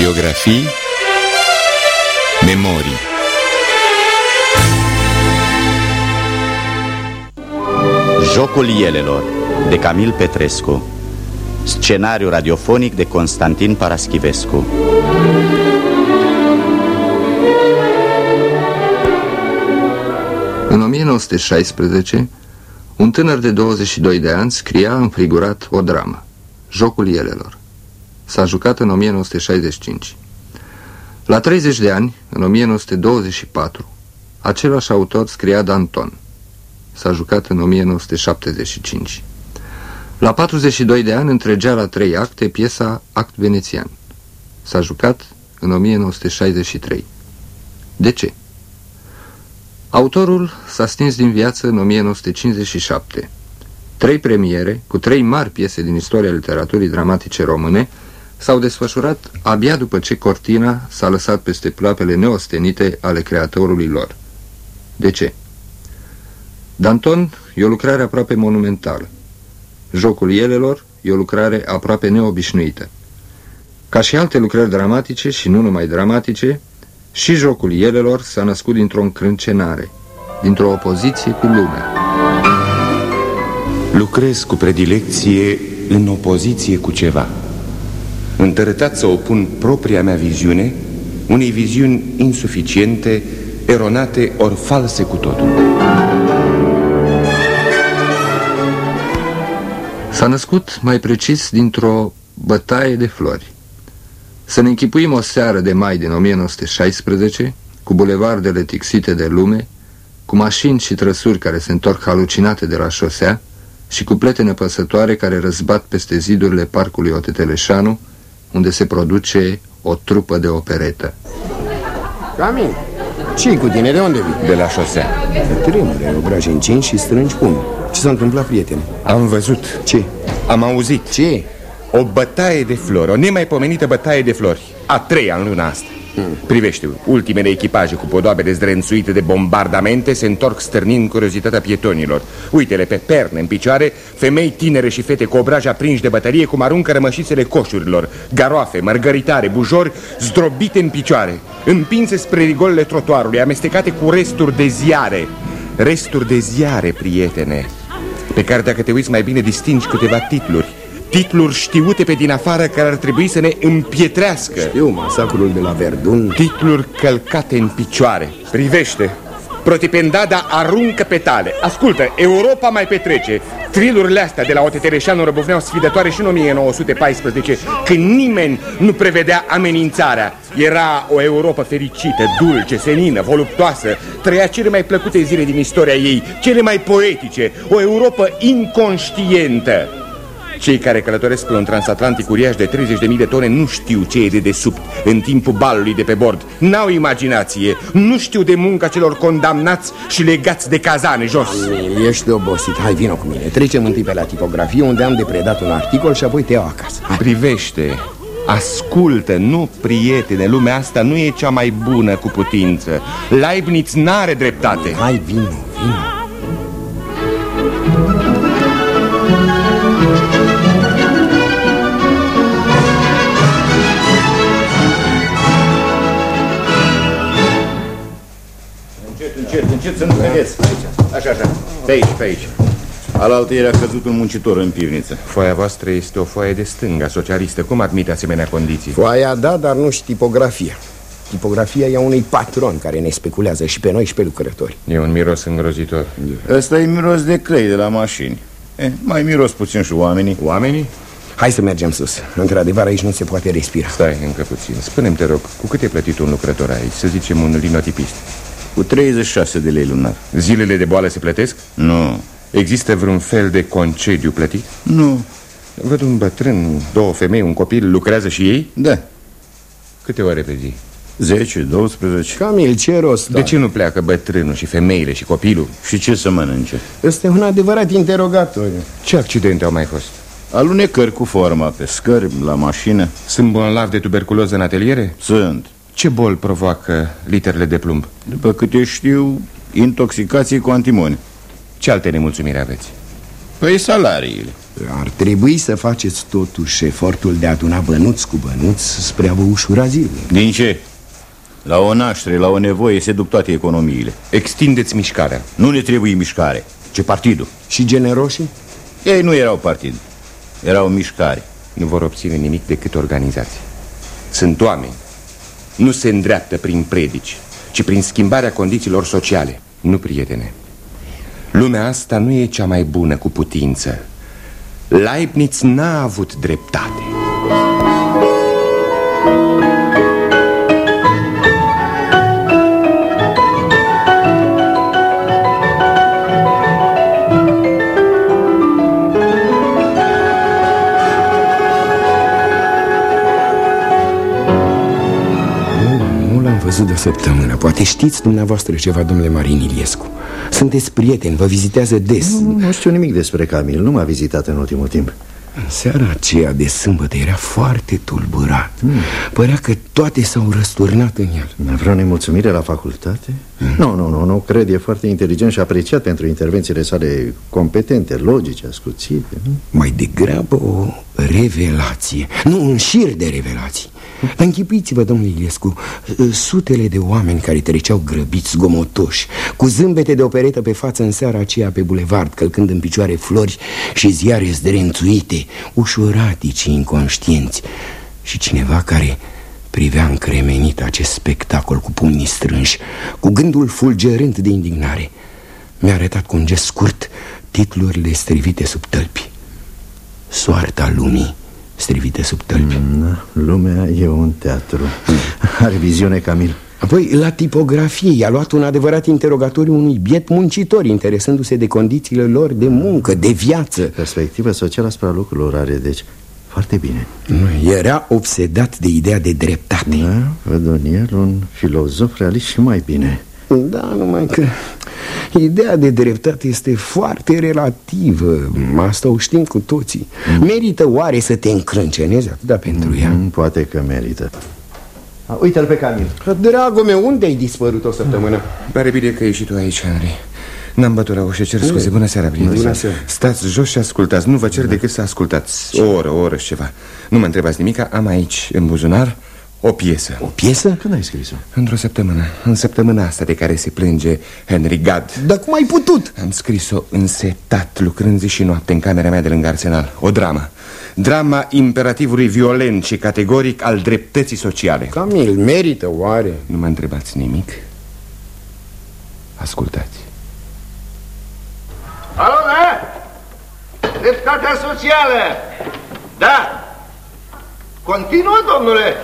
Biografii Memorii. Jocul Ielelor de Camil Petrescu. Scenariu radiofonic de Constantin Paraschivescu. În 1916, un tânăr de 22 de ani scria înfrigurat o dramă, Jocul Ielelor. S-a jucat în 1965. La 30 de ani, în 1924, același autor scria Danton. S-a jucat în 1975. La 42 de ani întregea la trei acte piesa Act Venețian. S-a jucat în 1963. De ce? Autorul s-a stins din viață în 1957. Trei premiere, cu trei mari piese din istoria literaturii dramatice române, s-au desfășurat abia după ce cortina s-a lăsat peste ploapele neostenite ale creatorului lor. De ce? Danton e o lucrare aproape monumentală. Jocul Ielelor e o lucrare aproape neobișnuită. Ca și alte lucrări dramatice și nu numai dramatice, și Jocul Ielelor s-a născut dintr-o încrâncenare, dintr-o opoziție cu lumea. Lucrez cu predilecție în opoziție cu ceva Întărătat să opun propria mea viziune Unei viziuni insuficiente, eronate ori false cu totul S-a născut, mai precis, dintr-o bătaie de flori. Să ne închipuim o seară de mai din 1916, cu bulevardele tixite de lume, cu mașini și trăsuri care se întorc halucinate de la șosea și cu plete nepăsătoare care răzbat peste zidurile parcului Oteteleșanu, unde se produce o trupă de operetă. Cami, ce cu tine? De unde vii? De la șosea De tremure, obraji încinși și strângi cum? Ce s-a întâmplat, prietene? Am văzut Ce? Am auzit Ce? O bătaie de flori, o nemaipomenită bătaie de flori A treia în luna asta hmm. Privește, ultimele echipaje cu podoabele zdrențuite de bombardamente Se întorc stârnind curiozitatea pietonilor. Uite-le pe perne, în picioare Femei tinere și fete cu obraji aprinși de bătărie Cum aruncă rămășițele coșurilor. Garoafe, mărgăritare, bujori Zdrobite în picioare. Împinse spre rigolele trotuarului Amestecate cu resturi de ziare. Resturi de ziare, prietene Pe care dacă te uiți mai bine distingi câteva titluri Titluri știute pe din afară care ar trebui să ne împietrească. Eu, masacrul de la Verdun. Titluri călcate în picioare. Privește. Protipendada aruncă petale Ascultă, Europa mai petrece. Trilurile astea de la Otetereșanu răbufneau sfidătoare și în 1914 Când nimeni nu prevedea amenințarea. Era o Europa fericită, dulce, senină, voluptoasă. Trăia cele mai plăcute zile din istoria ei Cele mai poetice. O Europa inconștientă cei care călătoresc pe un transatlantic uriaș de 30.000 de tone nu știu ce e de desubt în timpul balului de pe bord. N-au imaginație, nu știu de munca celor condamnați și legați de cazane jos. Ești obosit, hai vină cu mine Trecem întâi pe la tipografie unde am de predat un articol și apoi te iau acasă hai. Privește, ascultă, nu prietene, lumea asta nu e cea mai bună cu putință. Leibniz n-are dreptate. Hai, vină, vină Încet, încet, încet să nu vedeți. Așa, așa. Pe aici, pe aici. Alaltă era căzut un muncitor în pivniță. Foaia voastră este o foaie de stânga socialistă. Cum admite asemenea condiții? Foaia da, dar nu și tipografia Tipografia e a unui patron care ne speculează și pe noi și pe lucrători E un miros îngrozitor. Ăsta e miros de clei de la mașini. Eh, mai miros puțin și oamenii. Oamenii? Hai să mergem sus Într-adevăr aici nu se poate respira Stai încă puțin. Spune-mi, te rog, cu cât e plătit un lucrător aici? Să zicem un linotipist. Cu 36 de lei lunar. Zilele de boală se plătesc? Nu, Există vreun fel de concediu plătit? nu, Văd un bătrân, două femei, un copil, lucrează și ei? da. Câte ore pe zi? 10, 12. Camil, ce rost De ce nu pleacă bătrânul și femeile și copilul? Și ce să mănânce? Este un adevărat interogatoriu Ce accidente au mai fost? Alunecări cu forma pe scări, la mașină. Sunt bolnavi de tuberculoză în ateliere? Sunt. Ce bol provoacă literele de plumb? După câte știu, intoxicații cu antimoni. Ce alte nemulțumiri aveți? Păi salariile. Ar trebui să faceți totuși efortul de a aduna bănuți cu bănuți spre a vă ușura zilele Din ce? La o naștere, la o nevoie se duc toate economiile Extindeți mișcarea Nu ne trebuie mișcare, ce partidul Și generoșii? Ei nu erau partid, erau mișcare Nu vor obține nimic decât organizații Sunt oameni Nu se îndreaptă prin predici Ci prin schimbarea condițiilor sociale. Nu, prietene. Lumea asta nu e cea mai bună cu putință. Leibniz n-a avut dreptate văzut de o săptămână. Poate știți dumneavoastră ceva, domnule Marin Iliescu. Sunteți prieteni, vă vizitează des. Nu, nu știu nimic despre Camil, nu m-a vizitat în ultimul timp. În seara aceea de sâmbătă era foarte tulburat. Hmm. Părea că toate s-au răsturnat în el. Vreo nemulțumire la facultate? Hmm. Nu, nu, nu, nu, cred, e foarte inteligent și apreciat pentru intervențiile sale competente, logice, ascuțite Mai degrabă o revelație, nu un șir de revelații dar închipuiți-vă, domnule Iliescu, sutele de oameni care treceau grăbiți, gomotoși, cu zâmbete de operetă pe față în seara aceea pe bulevard, călcând în picioare flori și ziare zdrențuite, ușuratici inconștienți, și cineva care privea încremenit acest spectacol cu pumnii strânși, cu gândul fulgerând de indignare. Mi-a arătat cu un gest scurt titlurile strivite sub tălpi. Soarta lumii strivite sub tălpi mm, Lumea e un teatru. Are viziune, Camil. Apoi, la tipografie, i-a luat un adevărat interogatoriu unui biet muncitor Interesându-se de condițiile lor de muncă, de viață. Perspectiva socială asupra lucrurilor are, deci foarte bine. Era obsedat de ideea de dreptate. Da, văd în el un filozof realist și mai bine. Da, numai că Ideea de dreptate este foarte relativă Asta o știm cu toții. Mm. Merită oare să te încrâncenezi atâta pentru mm, ea? Poate că merită. Uite-l pe Camil. Dragul meu, unde ai dispărut o săptămână? Pare bine că ești tu aici, Henry N-am bătut la ușă, cer scuze, bună seara, prieteni. Bună seara. Stați jos și ascultați, nu vă cer da. decât să ascultați. O oră, o oră și ceva. Nu mă întrebați nimic, am aici în buzunar o piesă. O piesă? Când ai scris-o? Într-o săptămână. În săptămâna asta de care se plânge Henry Gadd Dar cum ai putut? Am scris-o însetat, lucrând zi și noapte în camera mea de lângă arsenal. O dramă. Drama imperativului violent și categoric al dreptății sociale. Camil, merită oare? Nu mă întrebați nimic. Ascultați. Alo, da? Dreptatea socială. Da. Continuă, domnule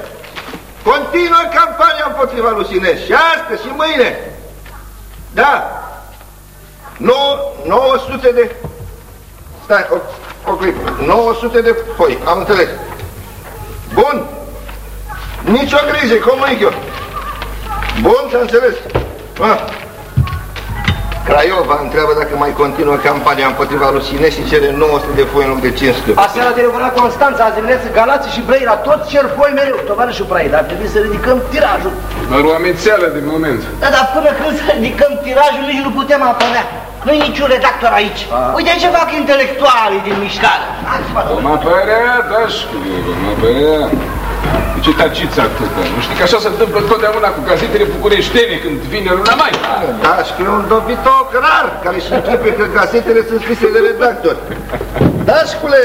Continuă campania împotriva lui Sineș și astăzi și mâine. Da. 900 de... Stai, o, o clipă. 900 de foi, am înțeles. Bun. Nici o grijă, comunic eu. Bun, s-a înțeles. Ah. Craiova întreabă dacă mai continuă campania împotriva rusinei și cere 900 de foi în loc de 500. Aseară telefonat Constanța, azi dimineață Galați și Brăila, tot cer foi mereu, tovarășul Praid, dar trebuie să ridicăm tirajul. Doar o amețeală de moment. Da, dar până când să ridicăm tirajul, nici nu putem apărea. Nu-i niciun redactor aici. A. Uite ce fac intelectualii din mișcare. Vom apărea, da, vom apărea. De ce taciți atâta? Nu știi că așa se întâmplă întotdeauna cu gazetele bucureștene când vine luna mai? Da, e un dobitoc rar care și începe că gazetele sunt scrise de redactori. Dașcule,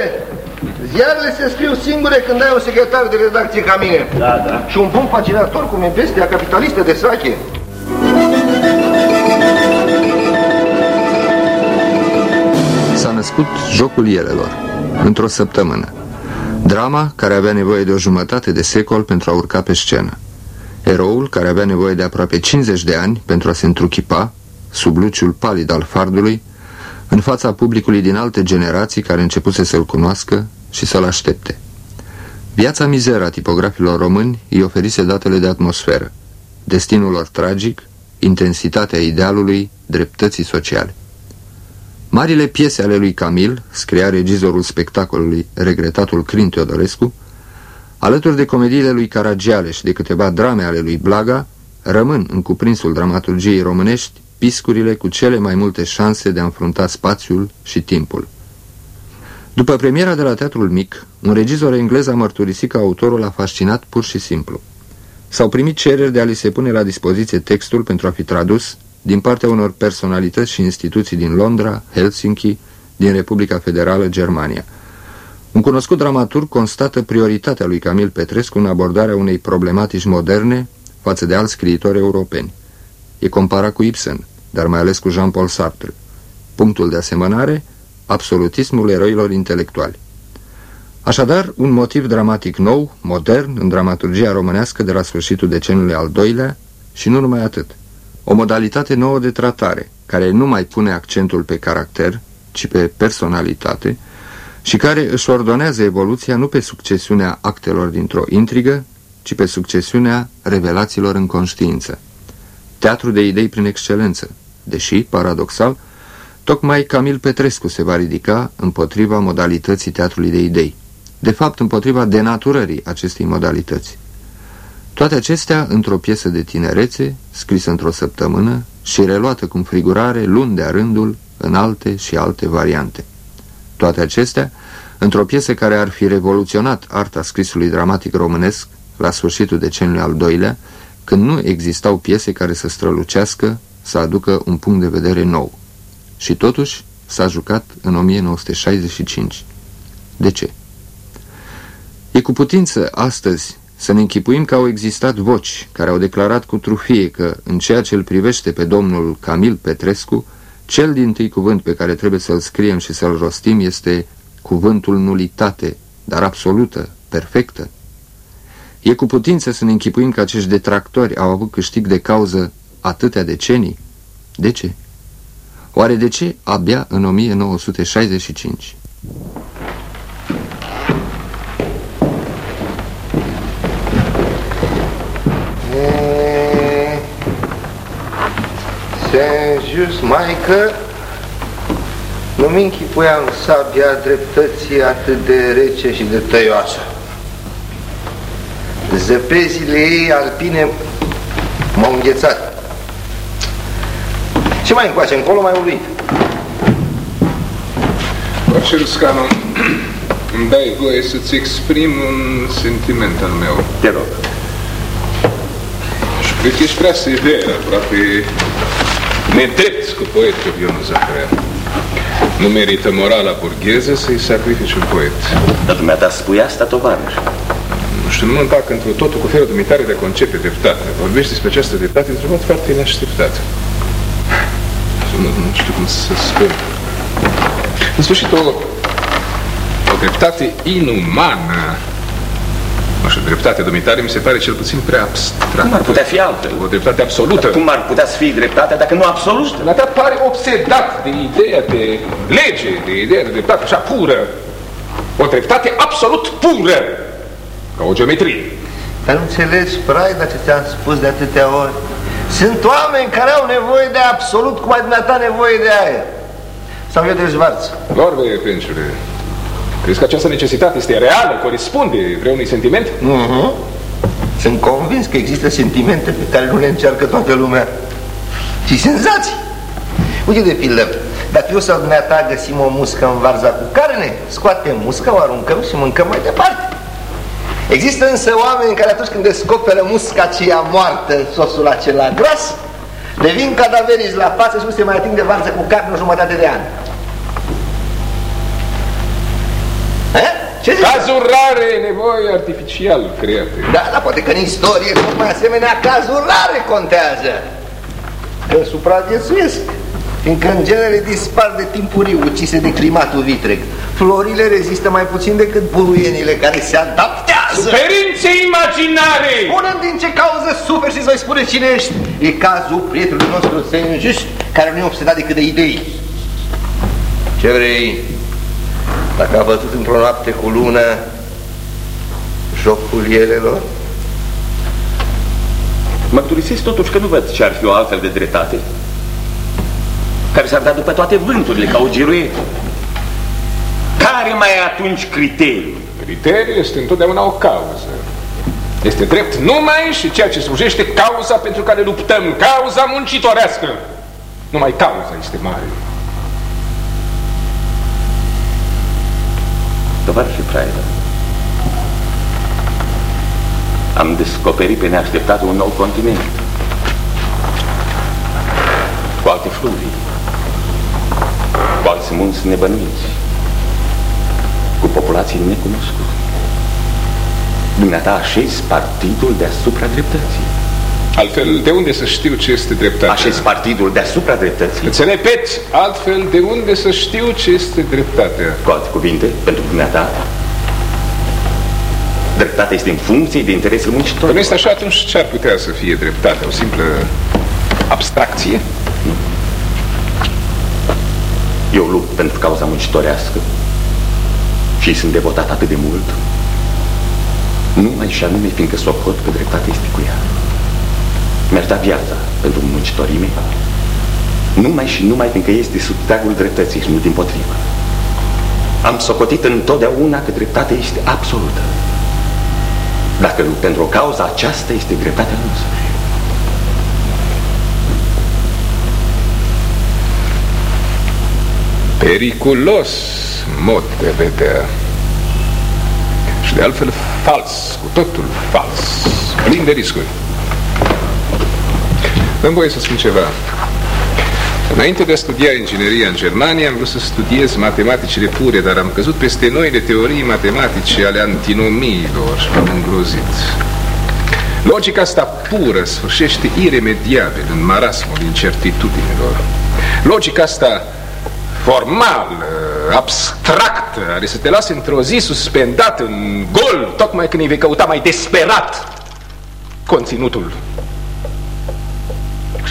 ziarele se scriu singure când ai un secretar de redacție ca mine. Da, da. Și un bun paginator cum e bestia capitalistă de sache. S-a născut Jocul Ielelor, într-o săptămână. Drama care avea nevoie de o jumătate de secol pentru a urca pe scenă. Eroul care avea nevoie de aproape 50 de ani pentru a se întruchipa, sub luciul palid al fardului, în fața publicului din alte generații care începuse să-l cunoască și să-l aștepte. Viața mizeră a tipografilor români îi oferise datele de atmosferă, destinul lor tragic, intensitatea idealului, dreptății sociale. Marile piese ale lui Camil, scria regizorul spectacolului, regretatul Crin Teodorescu, alături de comediile lui Caragiale și de câteva drame ale lui Blaga, rămân în cuprinsul dramaturgiei românești piscurile cu cele mai multe șanse de a înfrunta spațiul și timpul. După premiera de la Teatrul Mic, un regizor englez a mărturisit că autorul a fascinat pur și simplu. S-au primit cereri de a li se pune la dispoziție textul pentru a fi tradus din partea unor personalități și instituții din Londra, Helsinki, din Republica Federală Germania. Un cunoscut dramaturg constată prioritatea lui Camil Petrescu în abordarea unei problematici moderne față de alți scriitori europeni. E comparat cu Ibsen, dar mai ales cu Jean-Paul Sartre. Punctul de asemănare, absolutismul eroilor intelectuali. Așadar, un motiv dramatic nou, modern, în dramaturgia românească de la sfârșitul deceniului al doilea și nu numai atât. O modalitate nouă de tratare, care nu mai pune accentul pe caracter, ci pe personalitate, și care își ordonează evoluția nu pe succesiunea actelor dintr-o intrigă, ci pe succesiunea revelațiilor în conștiință. Teatru de idei prin excelență, deși, paradoxal, tocmai Camil Petrescu se va ridica împotriva modalității teatrului de idei, de fapt împotriva denaturării acestei modalități. Toate acestea într-o piesă de tinerețe, scrisă într-o săptămână și reluată cum frigurare luni de rândul în alte și alte variante. Toate acestea într-o piesă care ar fi revoluționat arta scrisului dramatic românesc la sfârșitul deceniului al doilea, când nu existau piese care să strălucească, să aducă un punct de vedere nou. Și totuși s-a jucat în 1965. De ce? E cu putință astăzi să ne închipuim că au existat voci care au declarat cu trufie că, în ceea ce îl privește pe domnul Camil Petrescu, cel din tâi cuvânt pe care trebuie să-l scriem și să-l rostim este cuvântul nulitate, dar absolută, perfectă. E cu putință să ne închipuim că acești detractori au avut câștig de cauză atâtea decenii? De ce? Oare de ce abia în 1965? Just mai că nu-mi închipuiam sabia dreptății atât de rece și de tăioasă. Zăpezile ei alpine m-au înghețat. Ce mai încoace încolo mai uluit? Marcel Scanu, îmi dai voie să-ți exprim un sentiment al meu. Te rog. Și cred că ești prea sever, aproape nedrept cu poetul Ionuț Zaharean. Nu merită morala burgheză să-i sacrifici un poet. Dar dumneata spui asta, tovarăș. Nu știu, nu mă împac într totul cu felul dumitare de concepe dreptate. Vorbești despre această dreptate într-un mod foarte inașteptat. Nu, nu știu cum să spun. În sfârșit, o, o dreptate inumană nu știu, dreptatea dumitare mi se pare cel puțin prea abstractă. Cum ar putea fi altfel? O dreptate absolută. Dar cum ar putea să fie dreptatea dacă nu absolută? La ta pare obsedat de ideea de lege, de ideea de dreptate așa pură. O dreptate absolut pură. Ca o geometrie. Dar nu înțelegi, Praida, ce ți-am spus de atâtea ori? Sunt oameni care au nevoie de absolut cum ai dumneata nevoie de aia. Sau eu de jvarț. Lorbe, penciule, Crezi că această necesitate este reală, corespunde vreunui sentiment? Uh -huh. Sunt convins că există sentimente pe care nu le încearcă toată lumea. Și senzații. Uite de pildă, dacă eu sau dumneata găsim o muscă în varza cu carne, scoatem musca, o aruncăm și mâncăm mai departe. Există însă oameni care atunci când descoperă musca aceea moartă în sosul acela gras, devin cadaverici la față și nu se mai ating de varză cu carne o jumătate de ani. Ce cazuri rare, nevoie artificial create. Da, dar poate că în istorie tocmai asemenea cazuri rare contează. Că supraviețuiesc. Fiindcă în genere dispar de timpurii ucise de climatul vitreg. Florile rezistă mai puțin decât buruienile care se adaptează. Suferințe imaginare! Spunem din ce cauză suferi și să-i spune cine ești. E cazul prietenului nostru Saint-Just, care nu e obsedat decât de idei. Ce vrei? Dacă a văzut într-o noapte cu lună jocul elelor? Mărturisesc totuși că nu văd ce ar fi o altfel de dreptate care s-ar da după toate vânturile ca o giruietă. Care mai e atunci criteriul? Criteriul este întotdeauna o cauză. Este drept numai și ceea ce slujește cauza pentru care luptăm, cauza muncitorească. Numai cauza este mare. Tovarășe Praedă, am descoperit pe neașteptat un nou continent cu alte fluvii, cu alți munți nebănuiți, cu populații necunoscute. Dumneata așezi partidul deasupra dreptății. Altfel, de unde să știu ce este dreptate? Așezi partidul deasupra dreptății. Îți repet, altfel, de unde să știu ce este dreptatea? Cu alte cuvinte, pentru dumneata, dreptatea este în funcție de interesul muncitorilor. Nu este așa, atunci ce ar putea să fie dreptatea? O simplă abstracție? Nu. Eu lupt pentru cauza muncitorească și sunt devotat atât de mult numai și anume fiindcă socot că dreptatea este cu ea. Mi-aș da viața pentru muncitorii mei numai și numai fiindcă este sub teagul dreptății și nu din potrivă. Am socotit întotdeauna că dreptatea este absolută. Dacă nu pentru o cauza aceasta este dreptatea însăși. Periculos mod de vedea. Și de altfel fals, cu totul fals, plin de riscuri. Dăm voie să spun ceva. Înainte de a studia ingineria în Germania, am vrut să studiez matematicile pure, dar am căzut peste noile teorii matematice ale antinomiilor și m-am îngrozit. Logica asta pură sfârșește iremediabil în marasmul incertitudinilor. Logica asta formală, abstractă, are să te lase într-o zi suspendat în gol, tocmai când îi vei căuta mai desperat conținutul.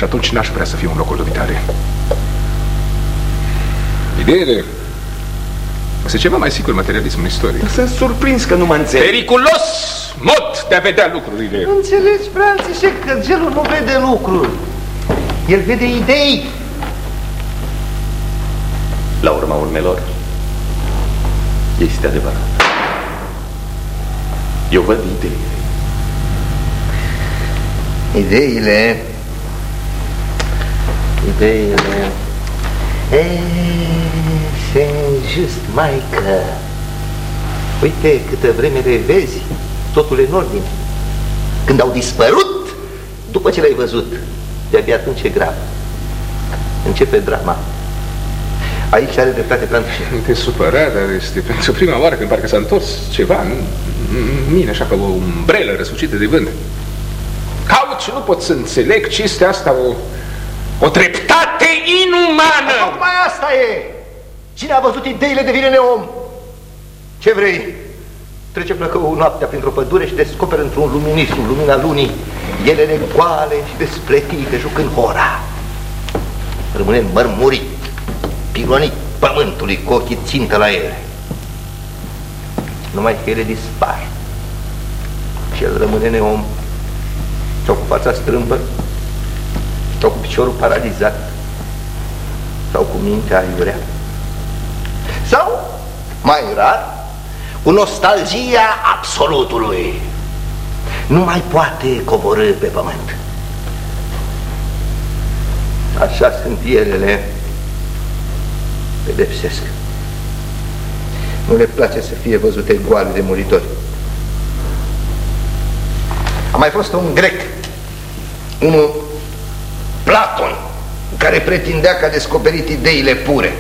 Și atunci n-aș vrea să fiu un locul dubitare. Ideile este ceva mai sigur materialismul istoric. Sunt surprins că nu mă înțeleg. Periculos mod de a vedea lucrurile. Înțelegi, Franțișe, că gelul nu vede lucruri. El vede idei. La urma urmelor, este adevărat. Eu văd ideile. Ideile... Ideile... E, se just mai că... Uite câtă vreme le vezi, totul e în ordine. Când au dispărut, după ce l-ai văzut, de-abia atunci e grav. Începe drama. Aici are dreptate Frantișe. Nu te supăra, dar este pentru prima oară când parcă s-a întors ceva în mine, așa ca o umbrelă răsucită de vânt. Caut și nu pot să înțeleg ce este asta, o, o dreptate inumană. Tocmai asta e! Cine a văzut ideile devine neom. Ce vrei? Trece plăcău noaptea printr-o pădure și descoperă într-un luminist, în lumina lunii, elele goale și despletite jucând hora. Rămâne mărmurit pironit pământului cu ochii țintă la ele. Numai că ele dispar și el rămâne neom sau cu fața strâmbă sau cu piciorul paralizat sau cu mintea aiurea sau, mai rar, cu nostalgia absolutului. Nu mai poate coborâ pe pământ. Așa sunt elele pedepsesc. Nu le place să fie văzute goale de muritori. A mai fost un grec, unul Platon, care pretindea că a descoperit ideile pure.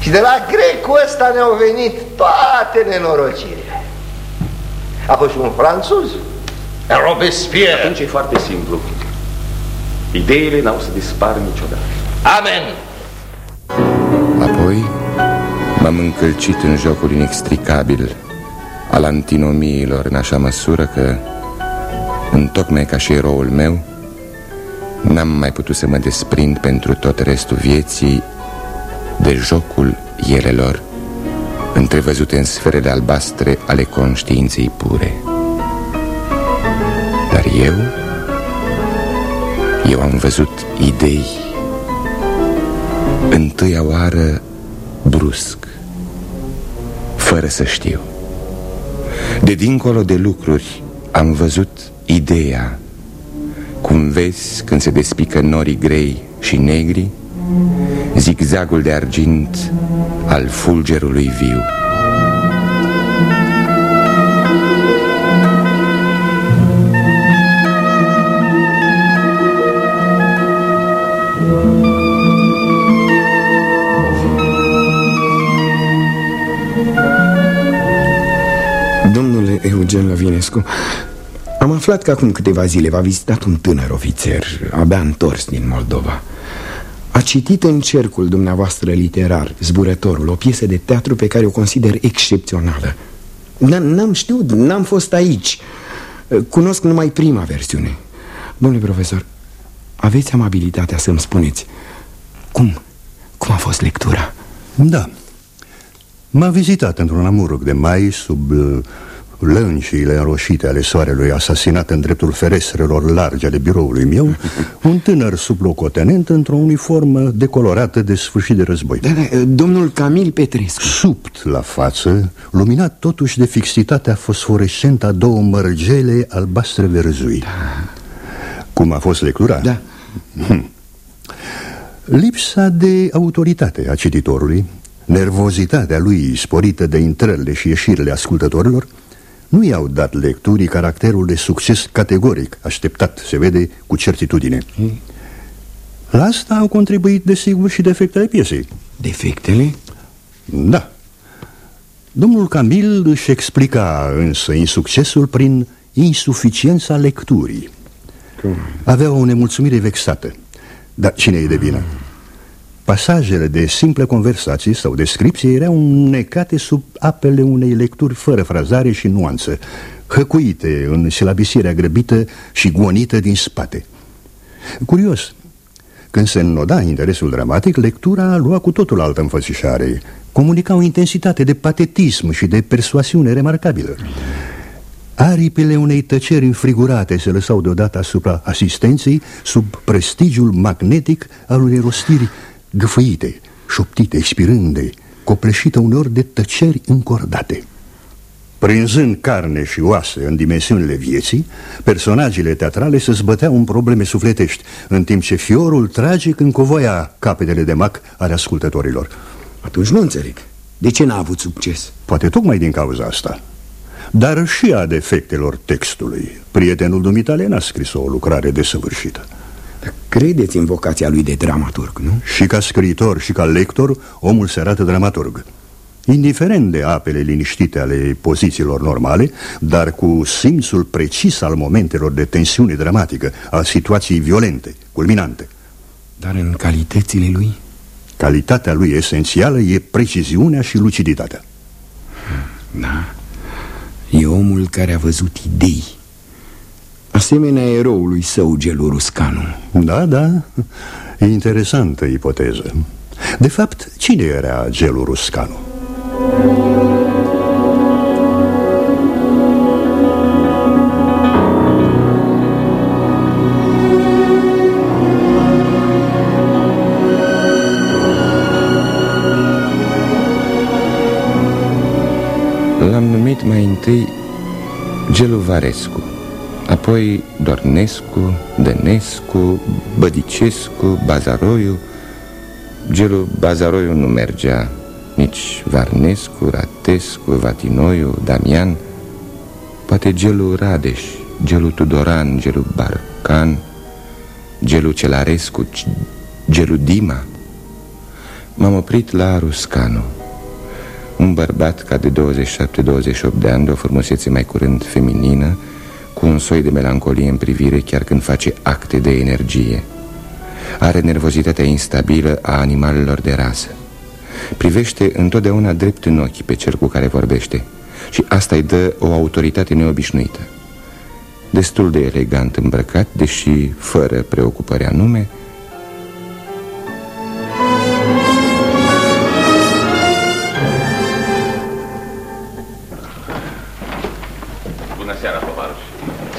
Și de la grecul ăsta ne-au venit toate nenorocirile. A fost și un franțuz, Robespierre. Atunci e foarte simplu. Ideile n-au să dispară niciodată. Amen. Apoi m-am încălcit în jocul inextricabil al antinomiilor în așa măsură că, întocmai ca și eroul meu, n-am mai putut să mă desprind pentru tot restul vieții de jocul elelor întrevăzute în sferele albastre ale conștiinței pure. Dar eu, eu am văzut idei întâia oară brusc, fără să știu. De dincolo de lucruri am văzut ideea, cum vezi când se despică norii grei și negri Zigzagul de argint al fulgerului viu. Domnule Eugen Lavinescu am aflat că acum câteva zile v-a vizitat un tânăr ofițer Abia întors din Moldova. A citit în cercul dumneavoastră literar Zburătorul, o piesă de teatru pe care o consider excepțională. N-am știut, n-am fost aici. Cunosc numai prima versiune. Domnule profesor, aveți amabilitatea să-mi spuneți Cum, cum a fost lectura? Da. M-a vizitat într-un amurg de mai Sub uh, lăncile înroșite ale soarelui Asasinat în dreptul ferestrelor largi ale biroului meu Un tânăr sublocotenent într-o uniformă decolorată de sfârșit de război da, da, Domnul Camil Petrescu Subt la față, luminat totuși de fixitatea fosforescentă a două mărgele albastre verzui da. Cum a fost lectura? Da hm. Lipsa de autoritate a cititorului Nervozitatea lui sporită de intrările și ieșirile ascultătorilor nu i-au dat lecturii caracterul de succes categoric așteptat, se vede, cu certitudine. La asta au contribuit, desigur, și defectele piesei. Defectele? Da. Domnul Camil își explica însă insuccesul prin insuficiența lecturii. Cum? Avea o nemulțumire vexată. Dar cine e de vină? Pasajele de simple conversații sau descripție erau necate sub apele unei lecturi fără frazare și nuanță, hăcuite în silabisirea grăbită și gonită din spate. Curios, când se înnoda interesul dramatic, lectura lua cu totul altă înfățișare, comunica o intensitate de patetism și de persoasiune remarcabilă. Aripile unei tăceri înfrigurate se lăsau deodată asupra asistenței sub prestigiul magnetic al unei rostiri gâfăite, șoptite, expirânde, copleșită uneori de tăceri încordate. Prinzând carne și oase în dimensiunile vieții, personajele teatrale se zbăteau în probleme sufletești, în timp ce fiorul tragic încovoia capetele de mac ale ascultătorilor. Atunci nu înțeleg. De ce n-a avut succes? Poate tocmai din cauza asta. Dar și a defectelor textului. Prietenul dumitale n-a scris o lucrare desăvârșită. Credeți în vocația lui de dramaturg, nu? Și ca scriitor și ca lector, omul se arată dramaturg. Indiferent de apele liniștite ale pozițiilor normale Dar cu simțul precis al momentelor de tensiune dramatică A situației violente, culminante. Dar în calitățile lui? Calitatea lui esențială e preciziunea și luciditatea. Da, e omul care a văzut idei Asemenea eroului său, Gelu Ruscanu Da, da, interesantă ipoteză. De fapt, cine era Gelu Ruscanu? L-am numit mai întâi Gelu Varescu Apoi Dornescu, Dănescu, Bădicescu, Bazaroiu. Gelu Bazaroiu nu mergea. Nici Varnescu, Ratescu, Vatinoiu, Damian. Poate Gelu Radeș, Gelu Tudoran, Gelu Barcan Gelu Celarescu, Gelu Dima. M-am oprit la Ruscanu. Un bărbat ca de 27-28 de ani De o frumusețe mai curând feminină cu un soi de melancolie în privire chiar când face acte de energie. Are nervozitatea instabilă a animalelor de rasă. Privește întotdeauna drept în ochi pe cel cu care vorbește și asta îi dă o autoritate neobișnuită. Destul de elegant îmbrăcat, deși fără preocupări anume,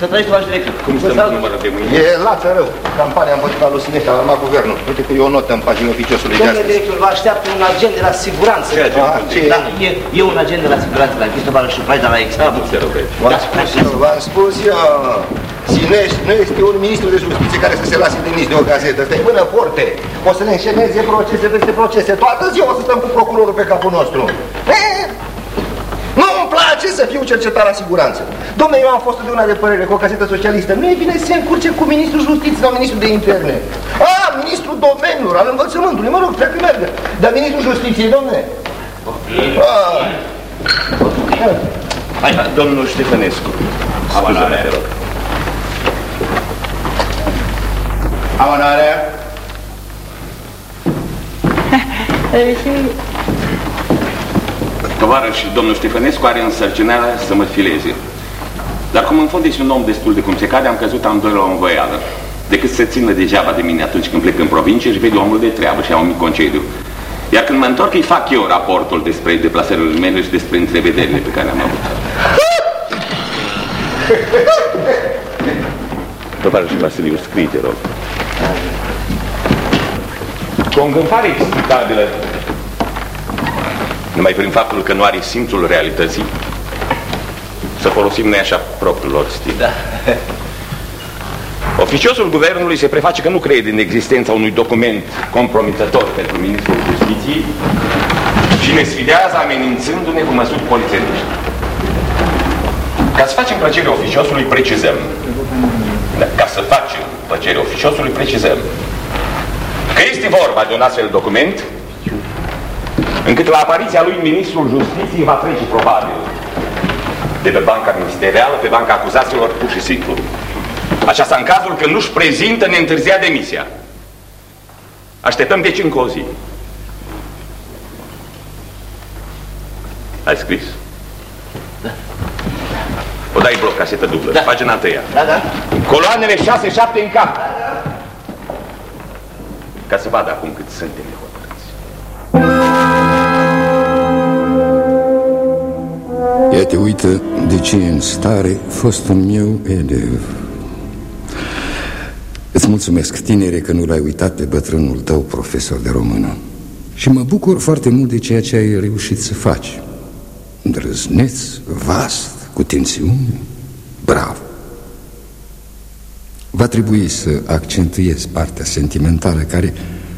Să trăiești, v-aș director. Cum stăm cu numărul de mâine? E lață rău. Campania împotriva lui Sinești a alarmat guvernul. Uite că e o notă în pagina oficiosului de Domnule director, vă așteaptă un agent de la siguranță. Ce agent? Da, ce? Da, e, e un agent de la siguranță la închis tovarăș și de la extra. Nu se rog aici. V-am spus eu, v-am spus eu. Sinești nu este un ministru de justiție care să se lase de nici de o gazetă. Stai până porte. O să ne înșemeze procese peste procese. Toată ziua o să stăm cu procurorul pe capul nostru. E? Nu îmi place să fiu cercetat la siguranță. Domnule, eu am fost de una de părere cu o casetă socialistă. Nu e bine să se încurce cu ministrul justiției sau ministrul de interne. A, ministrul domeniului, al învățământului, mă rog, trebuie merge. Dar ministrul justiției, domnule? Hai, domnul Ștefănescu. Abonarea, te rog. Abonarea. Tovarăș, domnul Ștefănescu are însărcinarea să mă fileze. Dar cum în fond ești un om destul de cum se cade, am căzut amândoi la o învoială. Decât să țină degeaba de mine atunci când plec în provincie și vede omul de treabă și au un mic concediu. Iar când mă întorc, îi fac eu raportul despre deplasările mele și despre întrevederile pe care am avut. Tovarăș Vasiliu, scrie, te rog. Cu o îngânfare explicabilă, numai prin faptul că nu are simțul realității, să folosim noi așa propriul lor stil. Da. Oficiosul guvernului se preface că nu crede în existența unui document compromitător pentru ministrul justiției și ne sfidează amenințându-ne cu măsuri polițienești. Ca să facem plăcere oficiosului, precizăm. Da, ca să facem plăcere oficiosului, precizăm că este vorba de un astfel de document încât la apariția lui ministrul justiției va trece probabil de pe banca ministerială pe banca acuzaților pur și simplu. Aceasta în cazul când nu-și prezintă neîntârzia demisia. Așteptăm deci încă o zi. Ai scris? Da. O dai bloc, casetă dublă, da. pagina întâia. Da, da. Coloanele 6-7 în cap. Da, da. Ca să vadă acum cât suntem hotărâți. Te uită de ce e în stare fostul meu elev. Îți mulțumesc, tinere, că nu l-ai uitat pe bătrânul tău profesor de română. Și mă bucur foarte mult de ceea ce ai reușit să faci. Îndrăzneț, vast, cu tensiune, bravo. Va trebui să accentuez partea sentimentală care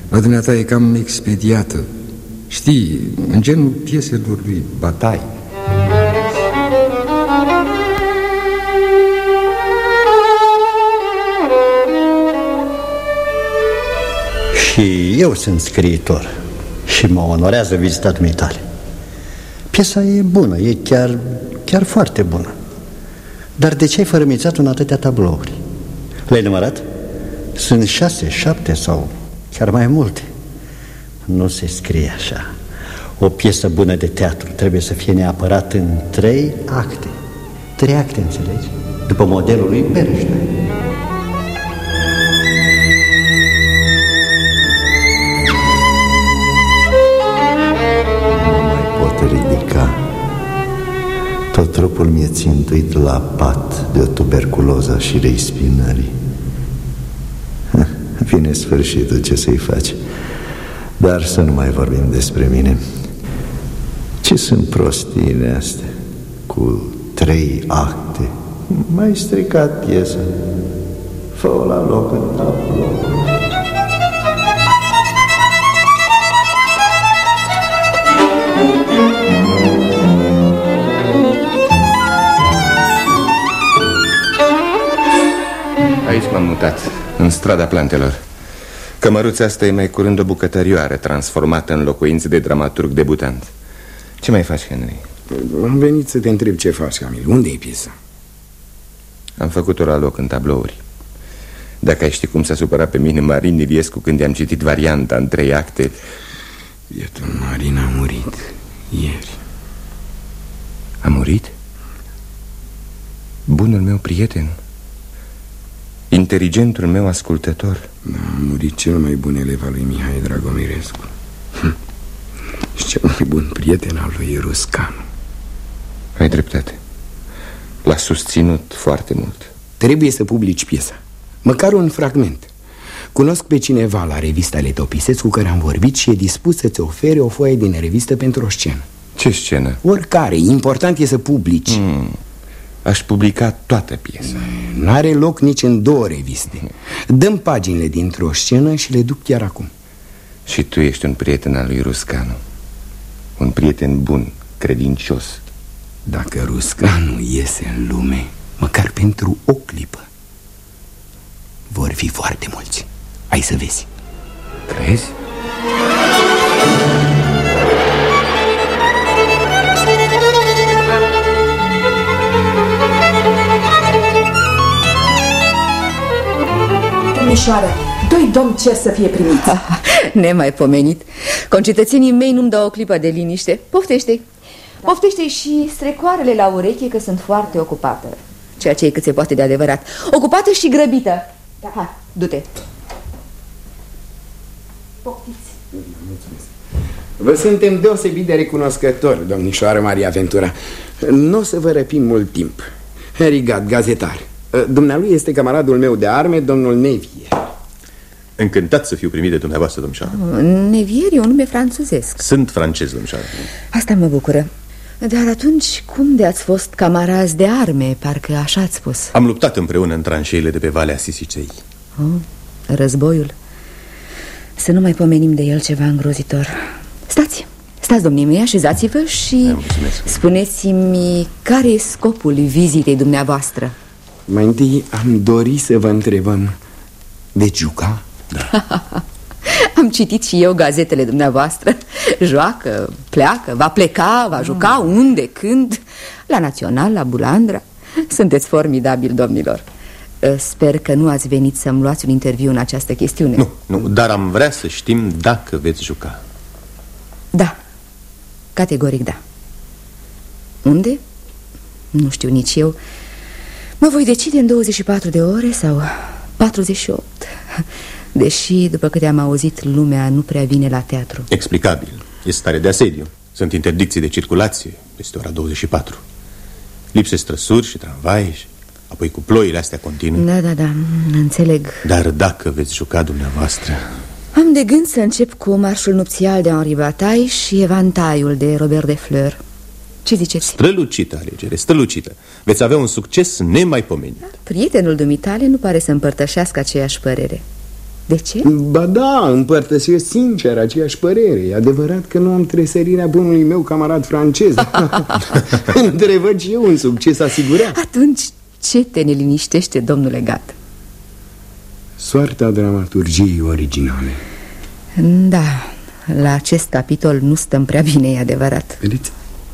la dumneata e cam expediată. Știi, în genul pieselor lui Batai. Și eu sunt scriitor și mă onorează vizita dumitale. Piesa e bună, e chiar, chiar foarte bună. Dar de ce ai fărămițat în atâtea tablouri? Le-ai numărat? Sunt șase, șapte sau chiar mai multe. Nu se scrie așa. O piesă bună de teatru trebuie să fie neapărat în trei acte. Trei acte, înțelegi? După modelul lui Bernstein. Trupul mi-e țintuit la pat de o tuberculoză și respinării. Vine sfârșitul, ce să-i faci? Dar să nu mai vorbim despre mine. Ce sunt prostiile astea? Cu trei acte. Mai stricat piesa. Fă-o la loc în tablou. Aici mutat, în strada plantelor Cămăruța asta e mai curând o bucătărioară Transformată în locuință de dramaturg debutant Ce mai faci, Henry? Am venit să te întreb ce faci, Camil Unde e piesa? Am făcut-o la loc în tablouri Dacă ai ști cum s-a supărat pe mine Marin Iliescu Când i-am citit varianta în trei acte Iată, Marin a murit ieri A murit? Bunul meu prieten Inteligentul meu ascultător. Da, A murit cel mai bun elev al lui Mihai Dragomirescu. Hm. Și cel mai bun prieten al lui Ruscanu Ai dreptate. L-a susținut foarte mult. Trebuie să publici piesa. Măcar un fragment. Cunosc pe cineva la revista Letopisesc cu care am vorbit și e dispus să-ți ofere o foaie din revistă pentru o scenă. Ce scenă? Oricare, important e să publici. Mm. Aș publica toată piesa N-are loc nici în două reviste. Dăm paginile dintr-o scenă și le duc chiar acum. Și tu ești un prieten al lui Ruscanu. Un prieten bun, credincios. Dacă Ruscanu iese în lume Măcar pentru o clipă Vor fi foarte mulți. Hai să vezi. Crezi? Domnișoară, doi domni cer să fie primiți. Nemaipomenit. Concetățenii mei nu-mi dau o clipă de liniște. Poftește-i da. Poftește și strecoarele la ureche că sunt foarte ocupată Ceea ce e cât se poate de adevărat. Ocupată și grăbită. Da. Hai, du-te. Poftiți. Mulțumesc. Vă suntem deosebit de recunoscători, domnișoară Maria Ventura. Nu o să vă răpim mult timp. Rigat, gazetar Dumnealui este camaradul meu de arme, domnul Nevie Încântat să fiu primit de dumneavoastră, domnișoară Nevier e un nume franțuzesc. Sunt francez, domnișoară Asta mă bucură. Dar atunci cum de ați fost camarazi de arme, parcă așa ați spus. Am luptat împreună în tranșeile de pe Valea Sisicei. Oh, Războiul. Să nu mai pomenim de el ceva îngrozitor. Stați, stați domnii mei, așezați-vă și spuneți-mi care e scopul vizitei dumneavoastră Mai întâi am dorit să vă întrebăm De juca? Da. Am citit și eu gazetele dumneavoastră. Joacă, pleacă, va pleca, va juca, mm. unde, când? La Național, la Bulandra? Sunteți formidabili, domnilor. Sper că nu ați venit să-mi luați un interviu în această chestiune. Nu, nu, dar am vrea să știm dacă veți juca. Da, categoric da. Unde? Nu știu nici eu Mă voi decide în 24 de ore sau 48 Deși, după câte am auzit, lumea nu prea vine la teatru. Explicabil, este stare de asediu. Sunt interdicții de circulație. Peste ora 24 Lipse străsuri și tramvai și Apoi cu ploile astea continue. Da, da, da, înțeleg. Dar dacă veți juca dumneavoastră? Am de gând să încep cu marșul nupțial de Henri Bataille Și evantaiul de Robert de Fleur Ce ziceți? Strălucită alegere, strălucită. Veți avea un succes nemaipomenit. Prietenul dumitale nu pare să împărtășească aceeași părere. De ce? Ba da, împărtășesc sincer aceeași părere. E adevărat că nu am tresărirea bunului meu camarad francez. Întrevăd și eu un succes asigurat Atunci ce te neliniștește, domnule Gat? Soarta dramaturgiei originale. Da, la acest capitol nu stăm prea bine, e adevărat. Vedeți,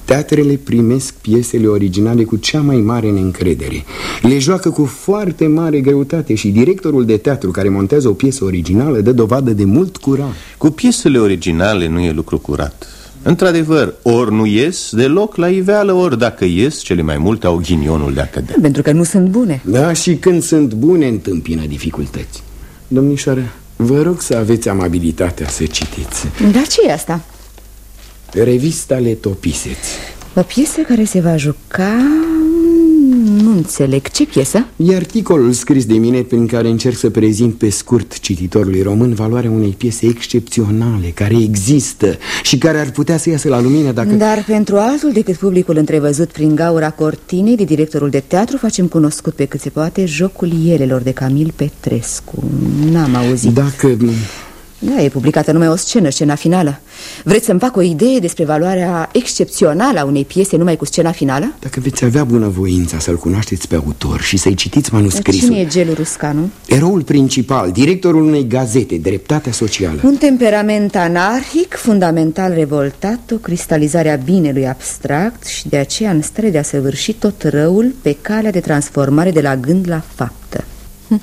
Teatrele primesc piesele originale cu cea mai mare neîncredere. Le joacă cu foarte mare greutate Și directorul de teatru care montează o piesă originală Dă dovadă de mult curaj. Cu piesele originale nu e lucru curat. Într-adevăr, ori nu ies deloc la iveală Ori dacă ies, cele mai multe au ghinionul de a cădea. Pentru că nu sunt bune. Da, și când sunt bune întâmpină dificultăți. Domnișoară, vă rog să aveți amabilitatea să citiți. Dar ce e asta? Revista Letopiseți O piesă care se va juca... Nu înțeleg. Ce piesă? E articolul scris de mine prin care încerc să prezint pe scurt cititorului român valoarea unei piese excepționale care există și care ar putea să iasă la lumină dacă... Dar pentru altul decât publicul întrevăzut prin gaura cortinei de directorul de teatru facem cunoscut pe cât se poate jocul ielelor de Camil Petrescu. N-am auzit. Dacă... Da, e publicată numai o scenă, scena finală Vreți să-mi fac o idee despre valoarea excepțională a unei piese numai cu scena finală? Dacă veți avea bunăvoința să-l cunoașteți pe autor și să-i citiți manuscrisul Cine e Gelu Ruscanu? Eroul principal, directorul unei gazete, Dreptatea Socială Un temperament anarhic, fundamental revoltat, o cristalizare a binelui abstract Și de aceea în stare de a săvârși tot răul pe calea de transformare de la gând la faptă hm.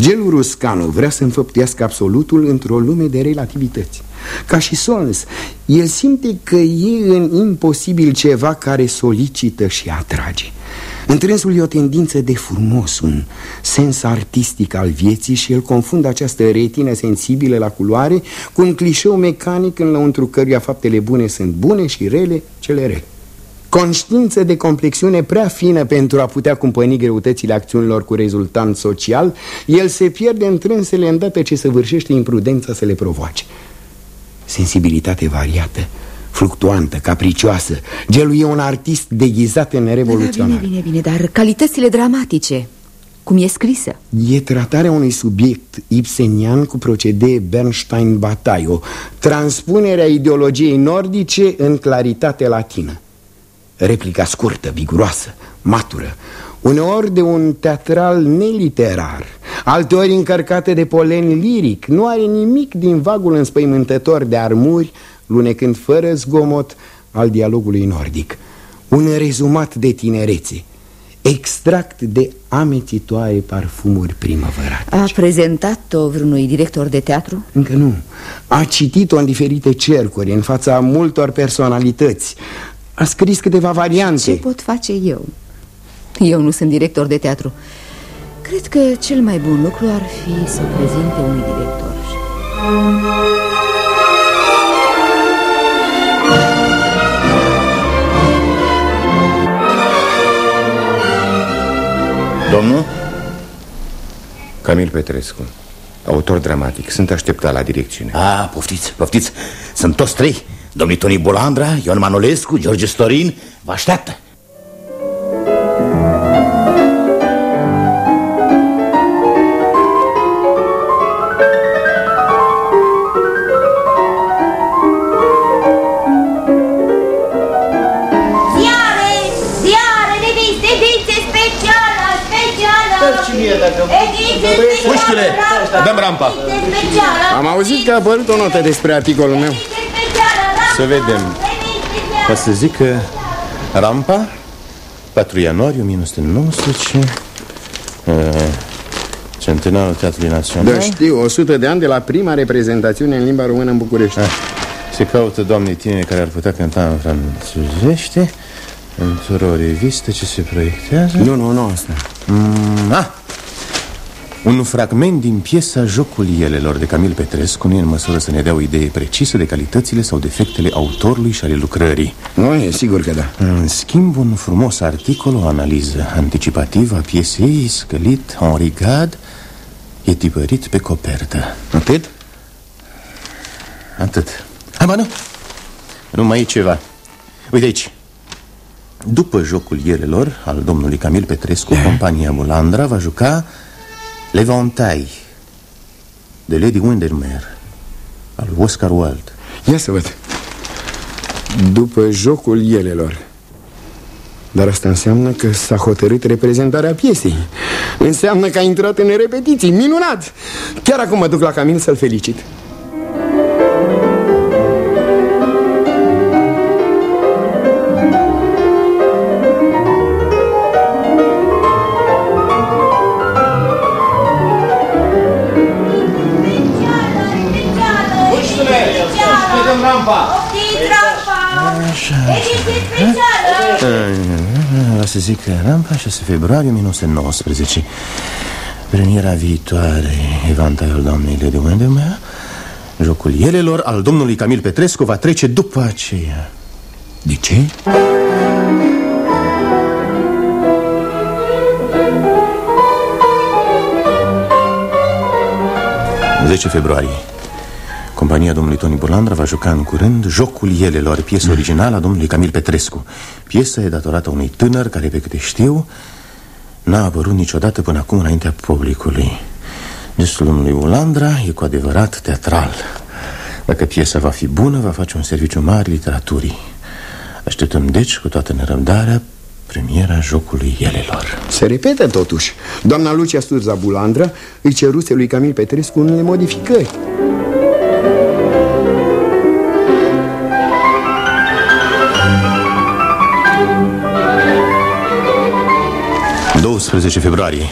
Gelu Ruscanu vrea să înfăptuiască absolutul într-o lume de relativități. Ca și Solns, el simte că e în imposibil ceva care solicită și atrage. Întrânsul e o tendință de frumos, un sens artistic al vieții și el confundă această retină sensibilă la culoare cu un clișeu mecanic în lăuntru căruia faptele bune sunt bune și rele cele rele Conștiință de complexiune prea fină pentru a putea cumpăni greutățile acțiunilor cu rezultant social, el se pierde întrânsele îndată ce săvârșește imprudența să le provoace. Sensibilitate variată, fluctuantă, capricioasă, gelul e un artist deghizat în revoluționar. Bine, bine, bine, dar calitățile dramatice, cum e scrisă? E tratarea unui subiect ibsenian cu procedee Bernstein-Bataille, o transpunere a ideologiei nordice în claritate latină. Replica scurtă, viguroasă, matură Uneori de un teatral neliterar Alteori încărcată de polen liric Nu are nimic din vagul înspăimântător de armuri Lunecând fără zgomot al dialogului nordic. Un rezumat de tinerețe Extract de amețitoare parfumuri primăvărate A prezentat-o vreunui director de teatru? Încă nu. A citit-o în diferite cercuri În fața multor personalități A scris câteva variante. Ce pot face eu? Eu nu sunt director de teatru. Cred că cel mai bun lucru ar fi să prezinte unui director. Domnul? Camil Petrescu Autor dramatic. Sunt așteptat la direcțiune. A, poftiți, poftiți. Sunt toți trei Domnii Toni Bulandra, Ion Manolescu, George Storin Vă așteaptă. Ziare, ziare, reviste, ediție specială, specială. Ediție Puștile, specială dăm rampa. specială Am auzit că a apărut o notă despre articolul meu Să vedem. Ca să zic că Rampa 4 ianuarie 1919 uh, Centenarul Teatrului Național. Da, știu, 100 de ani de la prima reprezentațiune în limba română în București. Ah, Se caută doamne tineri care ar putea cânta în franțuzește Într-o revistă ce se proiectează. Nu, nu, nu asta. Mm, ah. Un fragment din piesa Jocul Ielelor de Camil Petrescu nu e în măsură să ne dea o idee precisă de calitățile sau defectele autorului și ale lucrării. Nu, e sigur că da. În schimb, un frumos articol, o analiză anticipativă a piesei, scălit, en rigad, e tipărit pe copertă. Atât? Atât. Hai, mă, nu. Nu mai e ceva. Uite aici. După Jocul Ielelor al domnului Camil Petrescu Compania Bulandra va juca Levantai De Lady Windermere Al lui Oscar Wilde. Ia să văd. După jocul ielelor. Dar asta înseamnă că s-a hotărât reprezentarea piesei. Înseamnă că a intrat în repetiții. Minunat! Chiar acum mă duc la Camil să-l felicit Ediție specială. Va să zic că Rampa 6 februarie 1919 Premiera viitoare Evantaiul doamnei Lady Windermere Jocul Ielelor al domnului Camil Petrescu va trece după aceea. De ce? În 10 februarie Compania domnului Toni Burlandra va juca în curând Jocul Ielelor, piesă originală a domnului Camil Petrescu. Piesa e datorată unui tânăr care, pe câte știu, n-a apărut niciodată până acum înaintea publicului. Gestul domnului Bulandra e cu adevărat teatral. Dacă piesa va fi bună, va face un serviciu mare literaturii. Așteptăm deci cu toată nerăbdarea premiera Jocului Ielelor. Se repetă totuși. Doamna Lucia Sturza Bulandra îi ceruse lui Camil Petrescu unele modificări 12 februarie